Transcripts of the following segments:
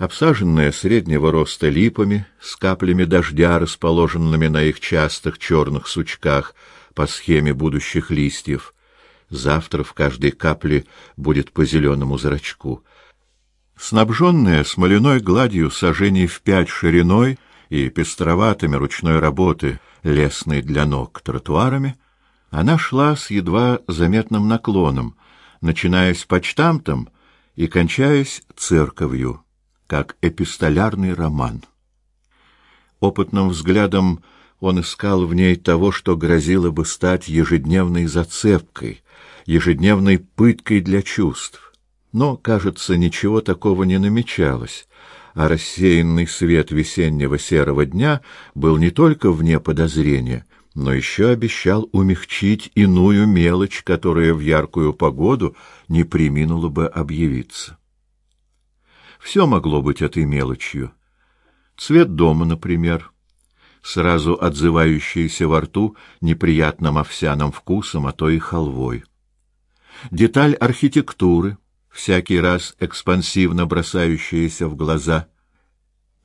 обсаженная среднего роста липами с каплями дождя, расположенными на их частых черных сучках по схеме будущих листьев. Завтра в каждой капле будет по зеленому зрачку. Снабженная смоляной гладью сажений в пять шириной и пестроватыми ручной работы, лесной для ног тротуарами, она шла с едва заметным наклоном, начинаясь почтамтом и кончаясь церковью, как эпистолярный роман. Опытным взглядом он искал в ней того, что грозило бы стать ежедневной зацепкой, ежедневной пыткой для чувств. Но, кажется, ничего такого не намечалось, а рассеянный свет весеннего серого дня был не только вне подозрения, но еще обещал умягчить иную мелочь, которая в яркую погоду не приминула бы объявиться. Все могло быть этой мелочью. Цвет дома, например, сразу отзывающийся во рту неприятным овсяным вкусом, а то и халвой. Деталь архитектуры, всякий раз экспансивно бросающаяся в глаза.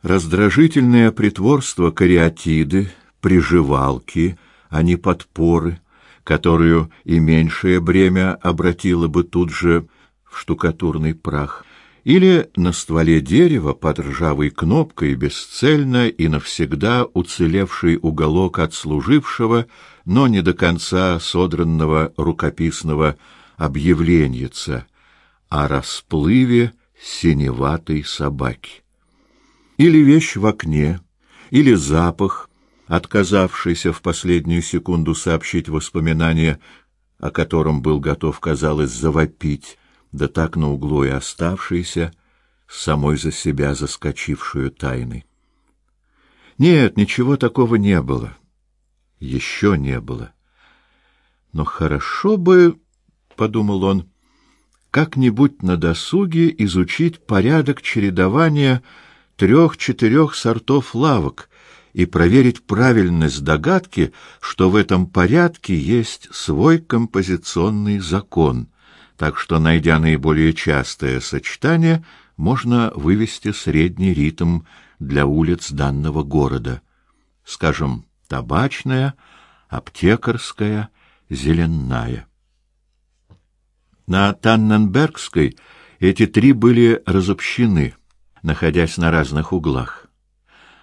Раздражительное притворство кариатиды — приживалки, а не подпоры, которую и меньшее бремя обратило бы тут же в штукатурный прах, или на стволе дерева под ржавой кнопкой бесцельно и навсегда уцелевший уголок отслужившего, но не до конца содранного рукописного объявленьица о расплыве синеватой собаки. Или вещь в окне, или запах — отказавшийся в последнюю секунду сообщить воспоминание, о котором был готов, казалось, завопить, да так на углу и оставшийся, самой за себя заскочившую тайной. Нет, ничего такого не было. Еще не было. Но хорошо бы, — подумал он, — как-нибудь на досуге изучить порядок чередования трех-четырех сортов лавок — и проверить правильность догадки, что в этом порядке есть свой композиционный закон, так что, найдя наиболее частое сочетание, можно вывести средний ритм для улиц данного города. Скажем, табачная, аптекарская, зеленая. На Танненбергской эти три были разобщены, находясь на разных углах.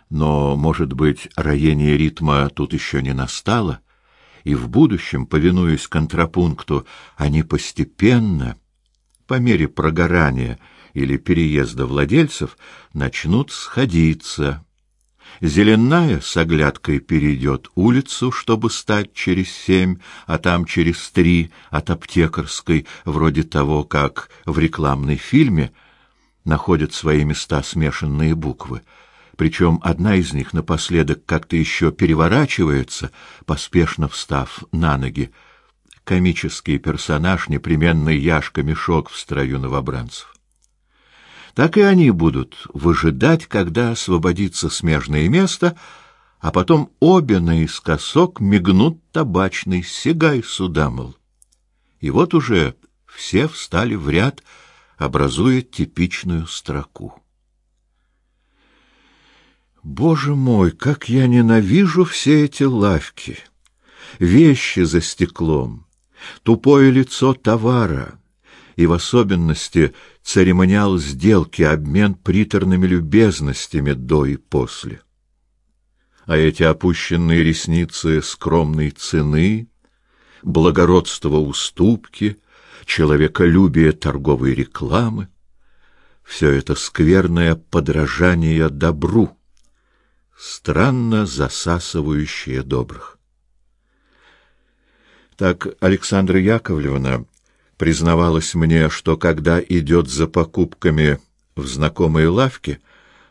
Но, может быть, роение ритма тут еще не настало, и в будущем, повинуясь контрапункту, они постепенно, по мере прогорания или переезда владельцев, начнут сходиться. Зеленая с оглядкой перейдет улицу, чтобы стать через семь, а там через три от аптекарской, вроде того, как в рекламной фильме находят свои места смешанные буквы — причем одна из них напоследок как-то еще переворачивается, поспешно встав на ноги. Комический персонаж, непременный Яшка-мешок в строю новобранцев. Так и они будут выжидать, когда освободится смежное место, а потом обе наискосок мигнут табачный «Сигай сюда, мол». И вот уже все встали в ряд, образуя типичную строку. Боже мой, как я ненавижу все эти лавки, вещи за стеклом, тупое лицо товара и в особенности церемониал сделки, обмен приторными любезностями до и после. А эти опущенные ресницы скромной цены, благородство уступки, человеколюбие торговой рекламы — все это скверное подражание добру — странно засасывающее добрых. Так Александра Яковлевна признавалась мне, что когда идет за покупками в знакомые лавки,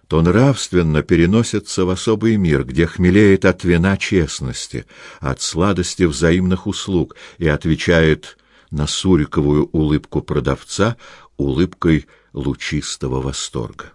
то нравственно переносится в особый мир, где хмелеет от вина честности, от сладости взаимных услуг и отвечает на суриковую улыбку продавца улыбкой лучистого восторга.